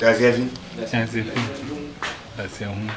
Gazia 20. Gazia 20. Gazia 1.